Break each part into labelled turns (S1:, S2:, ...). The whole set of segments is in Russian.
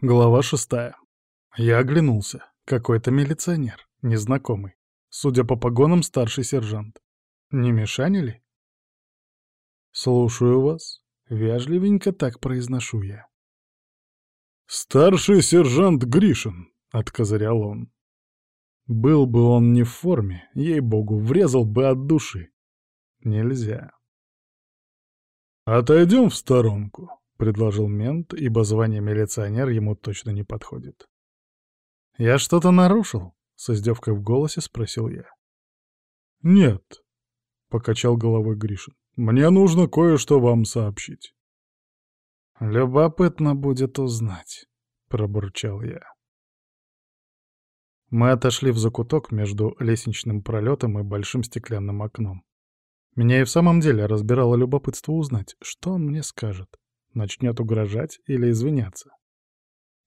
S1: Глава шестая. Я оглянулся. Какой-то милиционер, незнакомый. Судя по погонам, старший сержант. Не Мишаня ли? «Слушаю вас», — вежливенько так произношу я. «Старший сержант Гришин», — откозырял он. Был бы он не в форме, ей-богу, врезал бы от души. Нельзя. «Отойдем в сторонку», — предложил мент, ибо звание милиционер ему точно не подходит. «Я что-то нарушил?» — с издевкой в голосе спросил я. «Нет», — покачал головой Гришин. «Мне нужно кое-что вам сообщить». «Любопытно будет узнать», — пробурчал я. Мы отошли в закуток между лестничным пролетом и большим стеклянным окном. Меня и в самом деле разбирало любопытство узнать, что он мне скажет. Начнет угрожать или извиняться.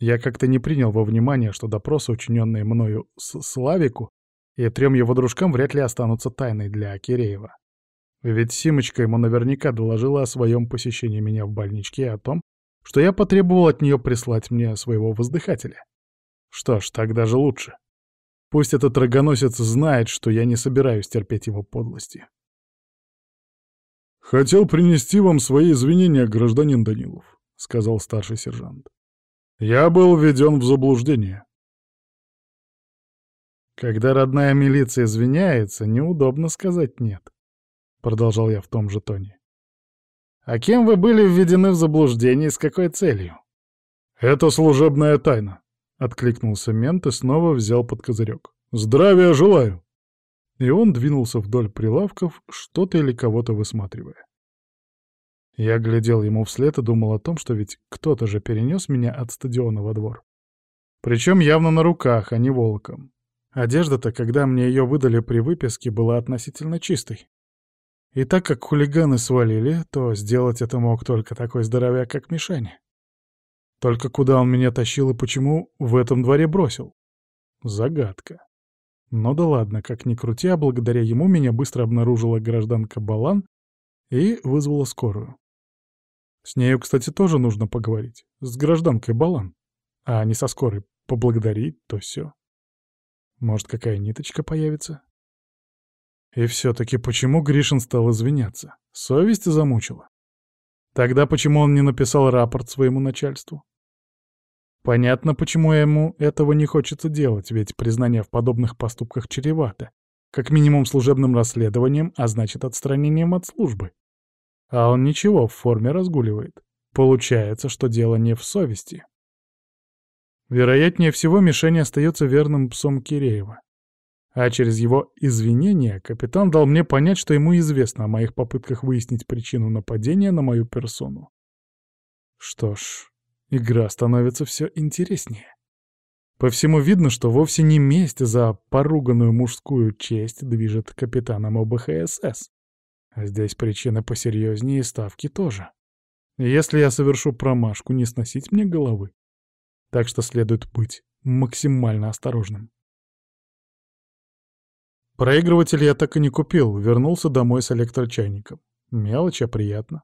S1: Я как-то не принял во внимание, что допросы, учиненные мною с Славику и трем его дружкам, вряд ли останутся тайной для Киреева. Ведь Симочка ему наверняка доложила о своем посещении меня в больничке и о том, что я потребовал от нее прислать мне своего воздыхателя. Что ж, так даже лучше. Пусть этот рогоносец знает, что я не собираюсь терпеть его подлости. «Хотел принести вам свои извинения, гражданин Данилов», — сказал старший сержант. «Я был введен в заблуждение». «Когда родная милиция извиняется, неудобно сказать «нет», — продолжал я в том же тоне. «А кем вы были введены в заблуждение и с какой целью?» «Это служебная тайна», — откликнулся мент и снова взял под козырек. «Здравия желаю!» И он двинулся вдоль прилавков, что-то или кого-то высматривая. Я глядел ему вслед и думал о том, что ведь кто-то же перенес меня от стадиона во двор. Причем явно на руках, а не волком. Одежда-то, когда мне ее выдали при выписке, была относительно чистой. И так как хулиганы свалили, то сделать это мог только такой здоровяк, как Мишаня. Только куда он меня тащил и почему в этом дворе бросил? Загадка. Но да ладно, как ни крути, а благодаря ему меня быстро обнаружила гражданка Балан и вызвала скорую. С нею, кстати, тоже нужно поговорить. С гражданкой Балан. А не со скорой. Поблагодарить, то все. Может, какая ниточка появится? И все-таки почему Гришин стал извиняться? Совесть замучила. Тогда почему он не написал рапорт своему начальству? Понятно, почему ему этого не хочется делать, ведь признание в подобных поступках чревато. Как минимум служебным расследованием, а значит отстранением от службы. А он ничего, в форме разгуливает. Получается, что дело не в совести. Вероятнее всего, Мишень остается верным псом Киреева. А через его извинения капитан дал мне понять, что ему известно о моих попытках выяснить причину нападения на мою персону. Что ж, Игра становится все интереснее. По всему видно, что вовсе не месть за поруганную мужскую честь движет капитаном ОБХСС. А здесь причина посерьезнее и ставки тоже. Если я совершу промашку, не сносить мне головы. Так что следует быть максимально осторожным. Проигрыватель я так и не купил, вернулся домой с электрочайником. Мелочь, а приятно.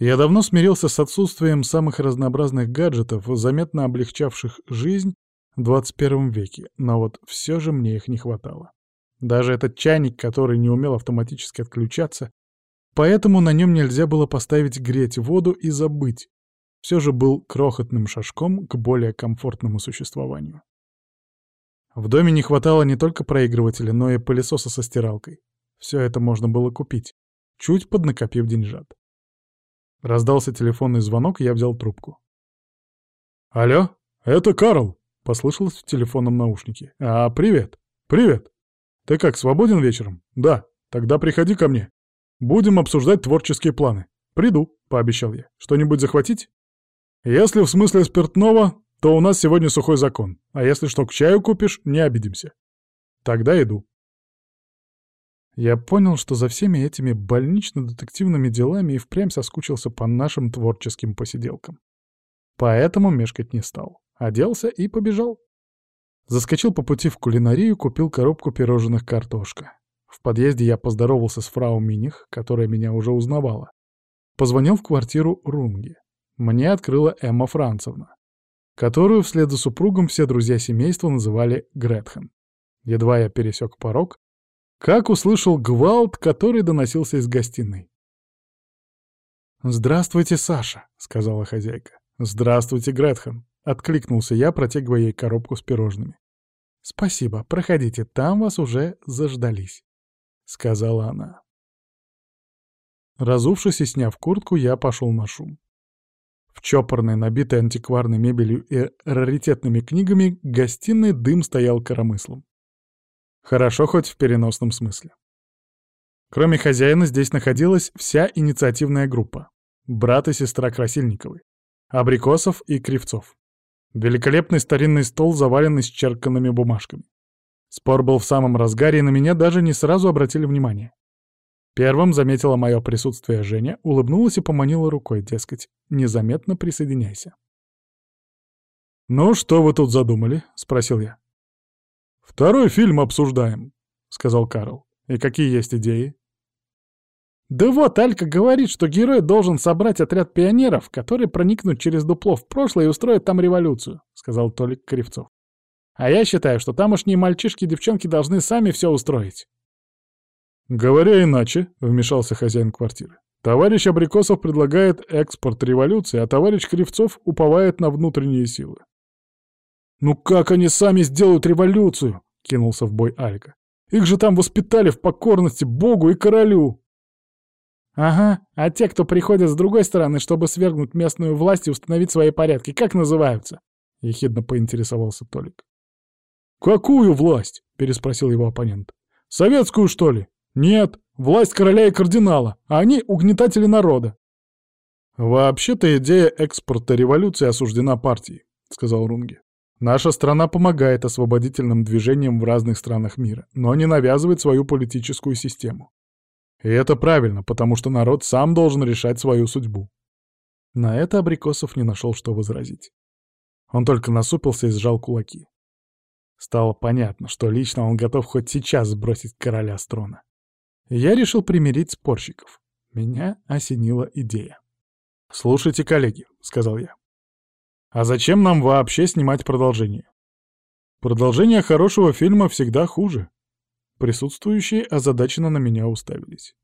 S1: Я давно смирился с отсутствием самых разнообразных гаджетов, заметно облегчавших жизнь в 21 веке, но вот все же мне их не хватало. Даже этот чайник, который не умел автоматически отключаться, поэтому на нем нельзя было поставить греть воду и забыть. Все же был крохотным шажком к более комфортному существованию. В доме не хватало не только проигрывателя, но и пылесоса со стиралкой. Все это можно было купить, чуть поднакопив деньжат. Раздался телефонный звонок, и я взял трубку. «Алло, это Карл!» — послышалось в телефонном наушнике. «А, привет! Привет! Ты как, свободен вечером? Да, тогда приходи ко мне. Будем обсуждать творческие планы. Приду», — пообещал я. «Что-нибудь захватить?» «Если в смысле спиртного, то у нас сегодня сухой закон. А если что к чаю купишь, не обидимся. Тогда иду». Я понял, что за всеми этими больнично-детективными делами и впрямь соскучился по нашим творческим посиделкам. Поэтому мешкать не стал. Оделся и побежал. Заскочил по пути в кулинарию, купил коробку пирожных картошка. В подъезде я поздоровался с фрау Миних, которая меня уже узнавала. Позвонил в квартиру Рунги. Мне открыла Эмма Францевна. которую вслед за супругом все друзья семейства называли Гретхен. Едва я пересек порог, как услышал гвалт, который доносился из гостиной. «Здравствуйте, Саша», — сказала хозяйка. «Здравствуйте, Гретхен», — откликнулся я, протягивая ей коробку с пирожными. «Спасибо, проходите, там вас уже заждались», — сказала она. Разувшись и сняв куртку, я пошел на шум. В чопорной, набитой антикварной мебелью и раритетными книгами, гостиной дым стоял коромыслом. Хорошо хоть в переносном смысле. Кроме хозяина здесь находилась вся инициативная группа. Брат и сестра Красильниковы, Абрикосов и Кривцов. Великолепный старинный стол, заваленный исчерканными бумажками. Спор был в самом разгаре, и на меня даже не сразу обратили внимание. Первым заметила мое присутствие Женя, улыбнулась и поманила рукой, дескать, незаметно присоединяйся. «Ну, что вы тут задумали?» — спросил я. «Второй фильм обсуждаем», — сказал Карл. «И какие есть идеи?» «Да вот, Алька говорит, что герой должен собрать отряд пионеров, которые проникнут через дупло в прошлое и устроят там революцию», — сказал Толик Кривцов. «А я считаю, что тамошние мальчишки и девчонки должны сами все устроить». «Говоря иначе», — вмешался хозяин квартиры, «товарищ Абрикосов предлагает экспорт революции, а товарищ Кривцов уповает на внутренние силы». «Ну как они сами сделают революцию?» — кинулся в бой Алька. «Их же там воспитали в покорности Богу и королю!» «Ага, а те, кто приходят с другой стороны, чтобы свергнуть местную власть и установить свои порядки, как называются?» — ехидно поинтересовался Толик. «Какую власть?» — переспросил его оппонент. «Советскую, что ли? Нет, власть короля и кардинала, а они угнетатели народа». «Вообще-то идея экспорта революции осуждена партией», — сказал Рунге. Наша страна помогает освободительным движениям в разных странах мира, но не навязывает свою политическую систему. И это правильно, потому что народ сам должен решать свою судьбу. На это Абрикосов не нашел, что возразить. Он только насупился и сжал кулаки. Стало понятно, что лично он готов хоть сейчас сбросить короля с трона. я решил примирить спорщиков. Меня осенила идея. «Слушайте, коллеги», — сказал я. А зачем нам вообще снимать продолжение? Продолжение хорошего фильма всегда хуже. Присутствующие озадаченно на меня уставились.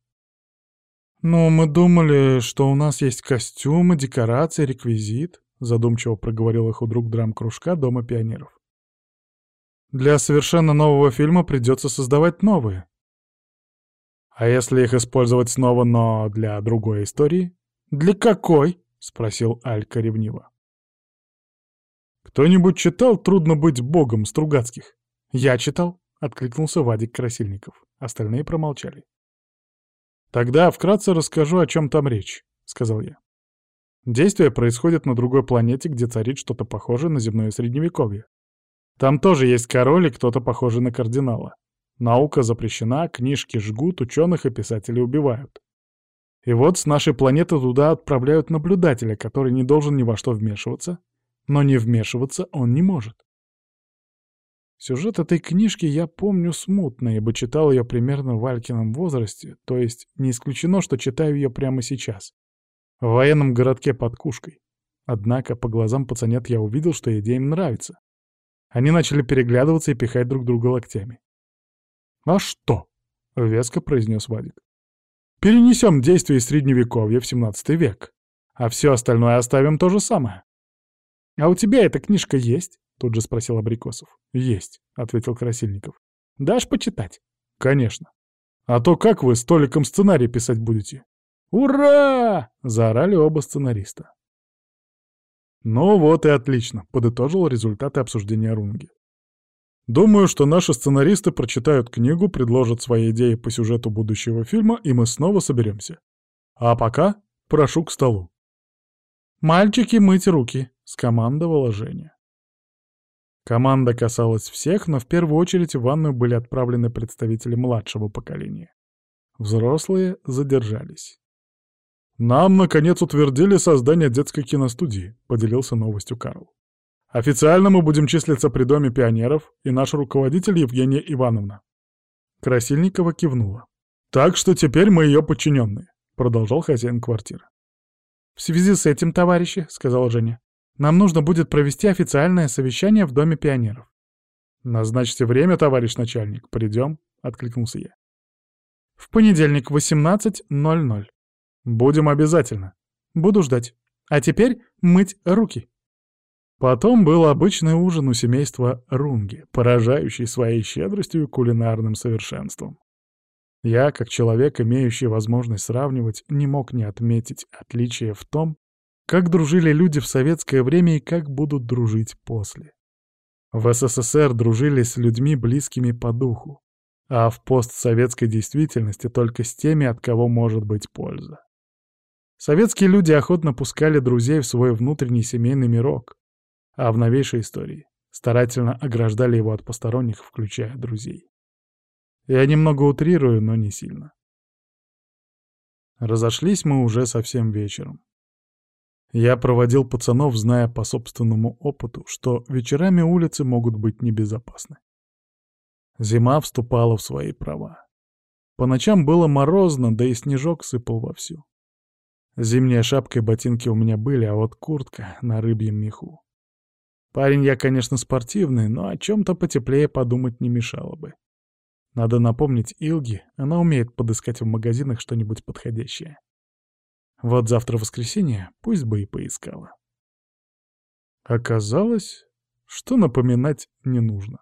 S1: «Ну, мы думали, что у нас есть костюмы, декорации, реквизит», задумчиво проговорил их у друг драм-кружка Дома пионеров. «Для совершенно нового фильма придется создавать новые. А если их использовать снова, но для другой истории?» «Для какой?» — спросил Алька ревниво. «Кто-нибудь читал «Трудно быть богом» Стругацких?» «Я читал», — откликнулся Вадик Красильников. Остальные промолчали. «Тогда вкратце расскажу, о чем там речь», — сказал я. Действие происходит на другой планете, где царит что-то похожее на земное средневековье. Там тоже есть король и кто-то похожий на кардинала. Наука запрещена, книжки жгут, ученых и писателей убивают. И вот с нашей планеты туда отправляют наблюдателя, который не должен ни во что вмешиваться, но не вмешиваться он не может. Сюжет этой книжки я помню смутно, ибо читал ее примерно в Алькином возрасте, то есть не исключено, что читаю ее прямо сейчас, в военном городке под Кушкой. Однако по глазам пацанят я увидел, что идея им нравится. Они начали переглядываться и пихать друг друга локтями. «А что?» — веско произнес Вадик. «Перенесем действие из Средневековья в 17 век, а все остальное оставим то же самое. «А у тебя эта книжка есть?» — тут же спросил Абрикосов. «Есть», — ответил Красильников. «Дашь почитать?» «Конечно. А то как вы с Толиком сценарий писать будете?» «Ура!» — заорали оба сценариста. «Ну вот и отлично», — подытожил результаты обсуждения Рунги. «Думаю, что наши сценаристы прочитают книгу, предложат свои идеи по сюжету будущего фильма, и мы снова соберемся. А пока прошу к столу». «Мальчики, мыть руки!» — скомандовала Женя. Команда касалась всех, но в первую очередь в ванную были отправлены представители младшего поколения. Взрослые задержались. «Нам, наконец, утвердили создание детской киностудии», — поделился новостью Карл. «Официально мы будем числиться при Доме пионеров, и наш руководитель Евгения Ивановна». Красильникова кивнула. «Так что теперь мы ее подчиненные», — продолжал хозяин квартиры. «В связи с этим, товарищи», — сказала Женя, Нам нужно будет провести официальное совещание в Доме пионеров. «Назначьте время, товарищ начальник. Придем», — откликнулся я. «В понедельник, 18.00. Будем обязательно. Буду ждать. А теперь мыть руки». Потом был обычный ужин у семейства Рунги, поражающий своей щедростью и кулинарным совершенством. Я, как человек, имеющий возможность сравнивать, не мог не отметить отличия в том, как дружили люди в советское время и как будут дружить после. В СССР дружили с людьми, близкими по духу, а в постсоветской действительности только с теми, от кого может быть польза. Советские люди охотно пускали друзей в свой внутренний семейный мирок, а в новейшей истории старательно ограждали его от посторонних, включая друзей. Я немного утрирую, но не сильно. Разошлись мы уже совсем вечером. Я проводил пацанов, зная по собственному опыту, что вечерами улицы могут быть небезопасны. Зима вступала в свои права. По ночам было морозно, да и снежок сыпал вовсю. Зимняя шапка и ботинки у меня были, а вот куртка на рыбьем меху. Парень я, конечно, спортивный, но о чем-то потеплее подумать не мешало бы. Надо напомнить Илге, она умеет подыскать в магазинах что-нибудь подходящее. Вот завтра воскресенье, пусть бы и поискала. Оказалось, что напоминать не нужно.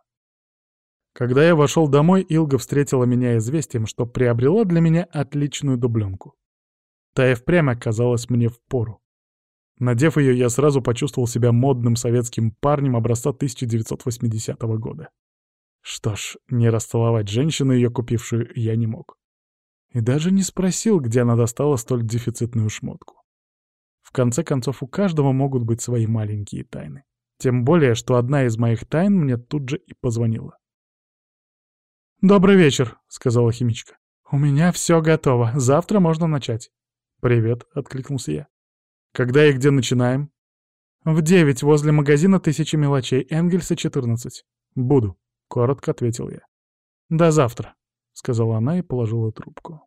S1: Когда я вошел домой, Илга встретила меня известием, что приобрела для меня отличную дубленку. Та и впрямь оказалась мне в пору. Надев ее, я сразу почувствовал себя модным советским парнем образца 1980 года. Что ж, не расцеловать женщину, ее купившую, я не мог. И даже не спросил, где она достала столь дефицитную шмотку. В конце концов, у каждого могут быть свои маленькие тайны. Тем более, что одна из моих тайн мне тут же и позвонила. «Добрый вечер», — сказала химичка. «У меня все готово. Завтра можно начать». «Привет», — откликнулся я. «Когда и где начинаем?» «В девять возле магазина «Тысячи мелочей», Энгельса, 14. Буду», — коротко ответил я. «До завтра», — сказала она и положила трубку.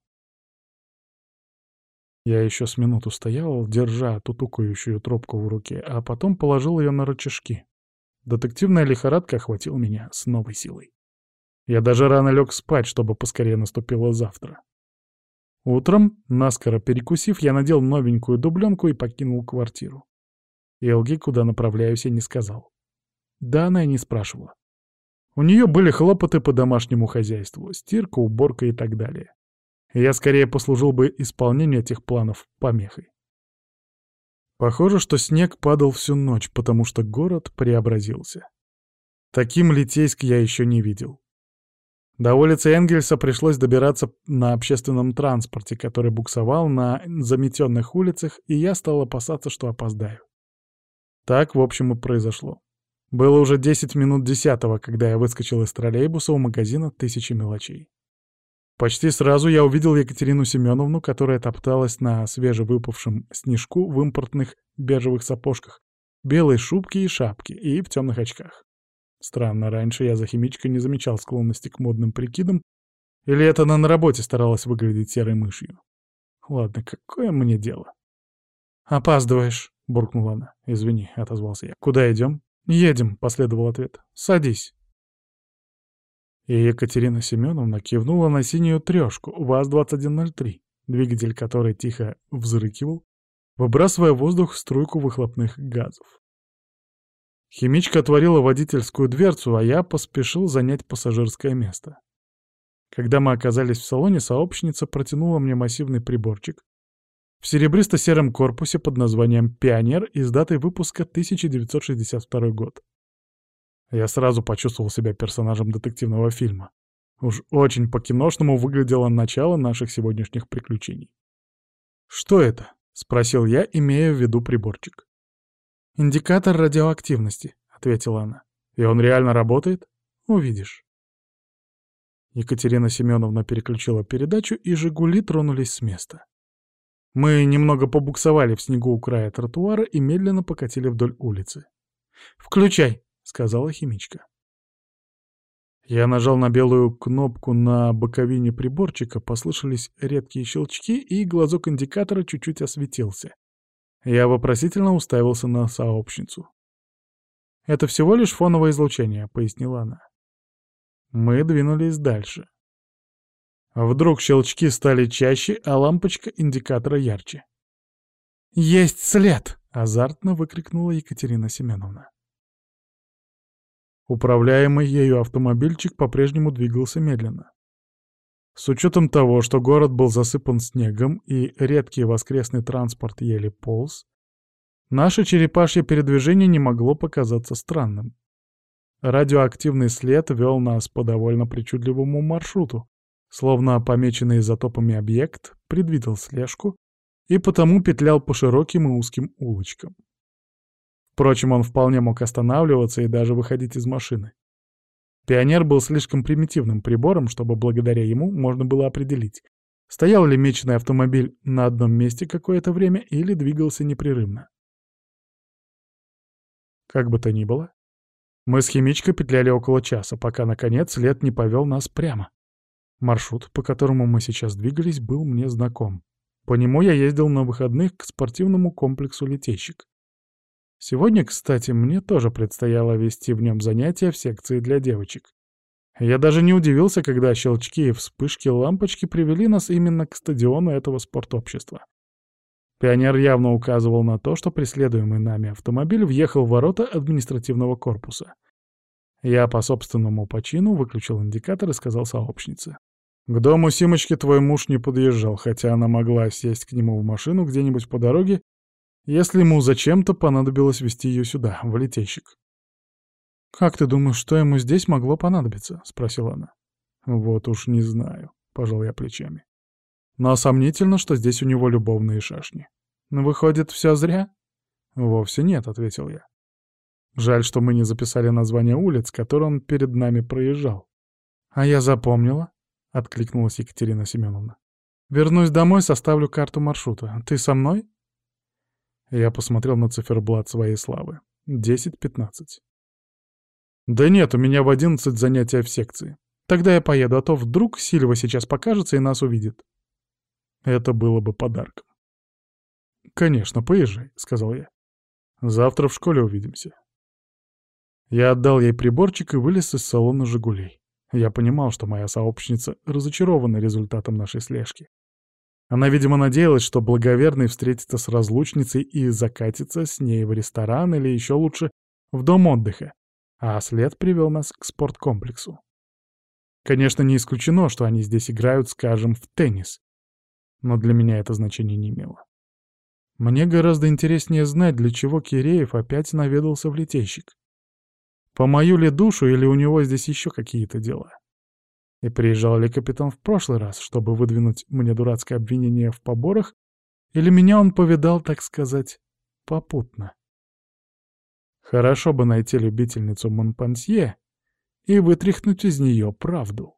S1: Я еще с минуту стоял, держа тутукающую трубку в руке, а потом положил ее на рычажки. Детективная лихорадка охватила меня с новой силой. Я даже рано лег спать, чтобы поскорее наступило завтра. Утром, наскоро перекусив, я надел новенькую дубленку и покинул квартиру. Элги, куда направляюсь, я не сказал. Да, она и не спрашивала. У нее были хлопоты по домашнему хозяйству, стирка, уборка и так далее. я скорее послужил бы исполнению этих планов помехой. Похоже, что снег падал всю ночь, потому что город преобразился. Таким Литейск я еще не видел. До улицы Энгельса пришлось добираться на общественном транспорте, который буксовал на заметенных улицах, и я стал опасаться, что опоздаю. Так, в общем, и произошло. Было уже 10 минут десятого, когда я выскочил из троллейбуса у магазина «Тысячи мелочей». Почти сразу я увидел Екатерину Семеновну, которая топталась на свежевыпавшем снежку в импортных бежевых сапожках, белой шубке и шапке и в темных очках. Странно, раньше я за химичкой не замечал склонности к модным прикидам, или это она на работе старалась выглядеть серой мышью. Ладно, какое мне дело? «Опаздываешь», — буркнула она. «Извини», — отозвался я. «Куда идем?» «Едем», — последовал ответ. «Садись». И Екатерина Семеновна кивнула на синюю трешку ВАЗ-2103, двигатель которой тихо взрыкивал, выбрасывая в воздух струйку выхлопных газов. Химичка отворила водительскую дверцу, а я поспешил занять пассажирское место. Когда мы оказались в салоне, сообщница протянула мне массивный приборчик в серебристо-сером корпусе под названием «Пионер» и с датой выпуска 1962 год. Я сразу почувствовал себя персонажем детективного фильма. Уж очень по-киношному выглядело начало наших сегодняшних приключений. «Что это?» — спросил я, имея в виду приборчик. «Индикатор радиоактивности», — ответила она. «И он реально работает? Увидишь». Екатерина Семеновна переключила передачу, и «Жигули» тронулись с места. Мы немного побуксовали в снегу у края тротуара и медленно покатили вдоль улицы. «Включай», — сказала химичка. Я нажал на белую кнопку на боковине приборчика, послышались редкие щелчки, и глазок индикатора чуть-чуть осветился. Я вопросительно уставился на сообщницу. «Это всего лишь фоновое излучение», — пояснила она. Мы двинулись дальше. Вдруг щелчки стали чаще, а лампочка индикатора ярче. «Есть след!» — азартно выкрикнула Екатерина Семеновна. Управляемый ею автомобильчик по-прежнему двигался медленно. С учетом того, что город был засыпан снегом и редкий воскресный транспорт еле полз, наше черепашье передвижение не могло показаться странным. Радиоактивный след вел нас по довольно причудливому маршруту, словно помеченный изотопами объект предвидел слежку и потому петлял по широким и узким улочкам. Впрочем, он вполне мог останавливаться и даже выходить из машины. Пионер был слишком примитивным прибором, чтобы благодаря ему можно было определить, стоял ли меченый автомобиль на одном месте какое-то время или двигался непрерывно. Как бы то ни было, мы с химичкой петляли около часа, пока, наконец, след не повел нас прямо. Маршрут, по которому мы сейчас двигались, был мне знаком. По нему я ездил на выходных к спортивному комплексу «Летейщик». Сегодня, кстати, мне тоже предстояло вести в нем занятия в секции для девочек. Я даже не удивился, когда щелчки и вспышки лампочки привели нас именно к стадиону этого спортобщества. Пионер явно указывал на то, что преследуемый нами автомобиль въехал в ворота административного корпуса. Я по собственному почину выключил индикатор и сказал сообщнице. «К дому Симочки твой муж не подъезжал, хотя она могла сесть к нему в машину где-нибудь по дороге если ему зачем-то понадобилось вести ее сюда, в летейщик. «Как ты думаешь, что ему здесь могло понадобиться?» — спросила она. «Вот уж не знаю», — пожал я плечами. «Но сомнительно, что здесь у него любовные шашни. Выходит, все зря?» «Вовсе нет», — ответил я. «Жаль, что мы не записали название улиц, которые он перед нами проезжал». «А я запомнила», — откликнулась Екатерина Семеновна. «Вернусь домой, составлю карту маршрута. Ты со мной?» Я посмотрел на циферблат своей славы. Десять-пятнадцать. Да нет, у меня в одиннадцать занятия в секции. Тогда я поеду, а то вдруг Сильва сейчас покажется и нас увидит. Это было бы подарком. «Конечно, поезжай», — сказал я. «Завтра в школе увидимся». Я отдал ей приборчик и вылез из салона «Жигулей». Я понимал, что моя сообщница разочарована результатом нашей слежки. Она, видимо, надеялась, что благоверный встретится с разлучницей и закатится с ней в ресторан или еще лучше в дом отдыха, а след привел нас к спорткомплексу. Конечно, не исключено, что они здесь играют, скажем, в теннис, но для меня это значения не имело. Мне гораздо интереснее знать, для чего Киреев опять наведался в летейщик. По мою ли душу или у него здесь еще какие-то дела? И приезжал ли капитан в прошлый раз, чтобы выдвинуть мне дурацкое обвинение в поборах, или меня он повидал, так сказать, попутно? Хорошо бы найти любительницу Монпансье и вытряхнуть из нее правду.